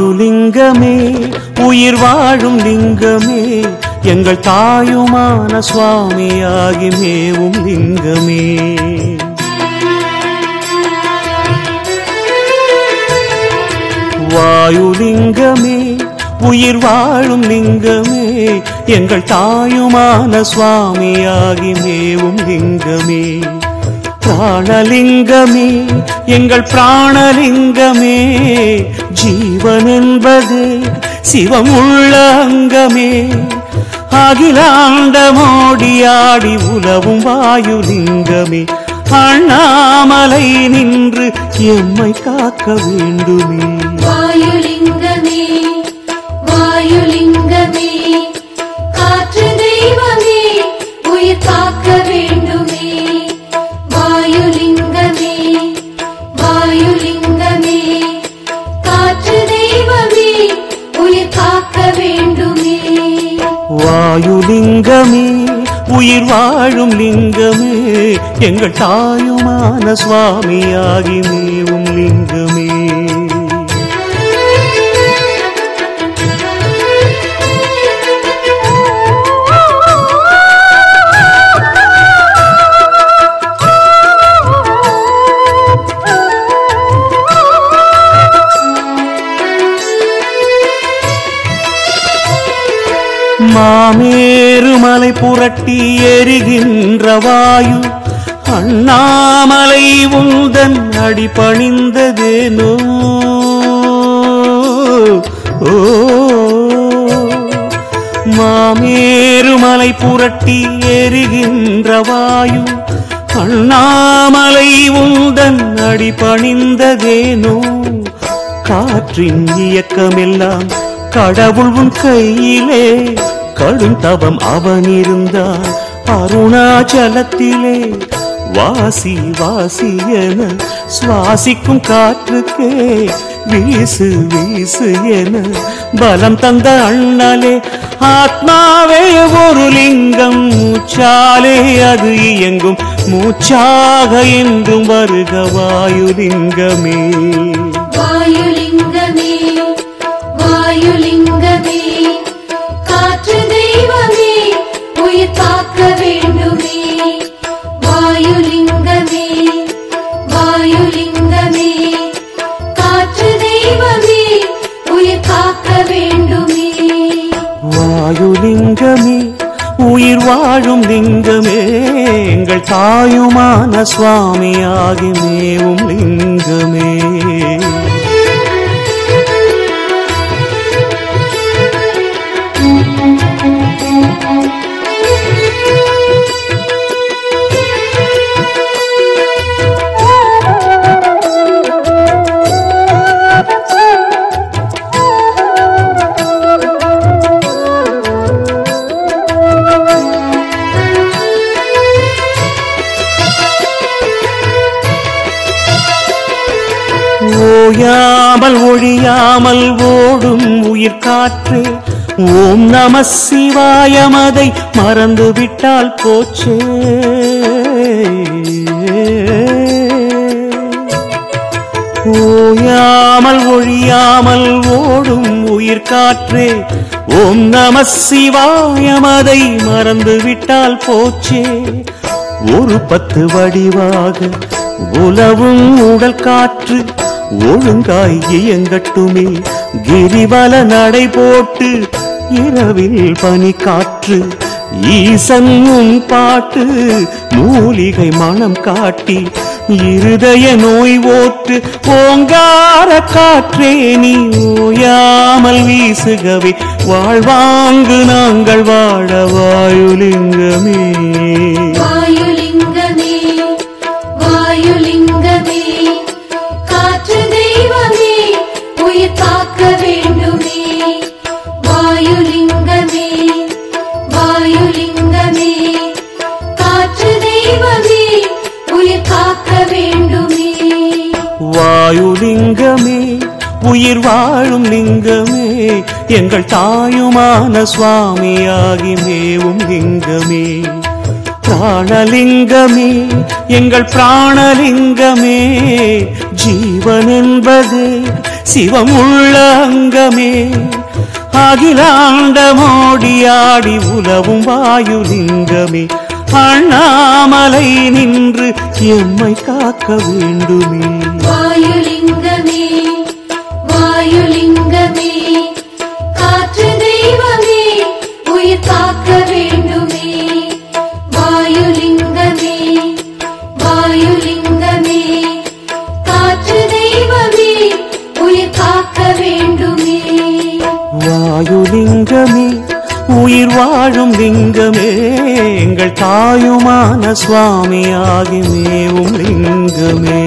வாயுலிங்கமே உயிர் வாழும் லிங்கமே எங்கள் தாயுமான சுவாமியாகி மேவும் லிங்கமே. வாயுலிங்கமே உயிர் வாழும் லிங்கமே எங்கள் தாயுமான சுவாமியாகி மேவும் லிங்கமே. பிராணலிங்கமே எங்கள் பிராணலிங்கமே ஜீவன் என்பது சிவம் உள்ள அங்கமே. அகிலாண்ட மோடியாடி உலவும் வாயுலிங்கமே அண்ணாமலை நின்று எம்மை காக்க வேண்டுமே. வாயுலிங்கமே வாயுலிங்கமே காற்று தெய்வமே உயிர் காக்க காக்க வேண்டுமே. வாயு லிங்கமே உயிர் வாழும் லிங்கமே எங்கள் தாயுமான சுவாமியாகி மேவும் லிங்கம் மாமேருமலை புரட்டி எரிகின்ற வாயு. அண்ணாமலை உந்தன் அடி பணிந்ததேனோ ஓ. மாமேருமலை புரட்டி எரிகின்ற வாயு. அண்ணாமலை உந்தன் அடி பணிந்ததேனோ காற்றின் இயக்கமெல்லாம் கடவுள் உன் கையிலே. கடும் தவம் அவன் இருந்தான் அருணாச்சலத்திலே வாசி வாசி என சுவாசிக்கும் காற்றுக்கே வீசு வீசு என பலம் தந்த அண்ணலே ஆத்மாவே ஒரு லிங்கம் மூச்சாலே அது இயங்கும் மூச்சாக என்றும் வருக வாயுலிங்கமே வாயுலிங்கமே. வாயுலிங்கமே. வாழும் லிங்கமே எங்கள் தாயுமான சுவாமியாகி மேவும் லிங்கமே. ஓயாமல் ஒழியாமல் ஓடும் உயிர் காற்று. ஓம் நம சிவாயமதை மறந்து விட்டால் போச்சே. ஓயாமல் ஒழியாமல் ஓடும் உயிர் காற்றே. ஓம் நம சிவாயமதை மறந்து விட்டால் போச்சே. ஒரு பத்து வடிவாக உலவும் உடல் காற்று. ஒழுங்காய் இயங்கட்டுமே. கிரிவல நடை போட்டு இரவில் பனி காற்று ஈசன் பாட்டு மூலிகை மனம் காட்டி இருதய நோய் ஓட்டு ஓங்கார காற்றே நீ ஓயாமல் வீசுகவே. வாழ்வாங்கு நாங்கள் வாழ வாயுலிங்கமே உயிர் வாழும் லிங்கமே எங்கள் தாயுமான சுவாமியாகி மேவும் லிங்கமே. பிராணலிங்கமே எங்கள் பிராணலிங்கமே ஜீவன் என்பது சிவம் உள்ள அங்கமே அகிலாண்டமோடியாடி உலவும் வாயுலிங்கமே அண்ணாமலை நின்று எம்மை காக்க வேண்டுமே. வாயுலிங்கமே வாயுலிங்கமே உயிர் வாழும் லிங்கமே எங்கள் தாயுமான சுவாமியாகி மேவும் லிங்கமே.